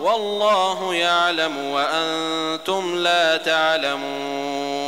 والله يعلم وأنتم لا تعلمون.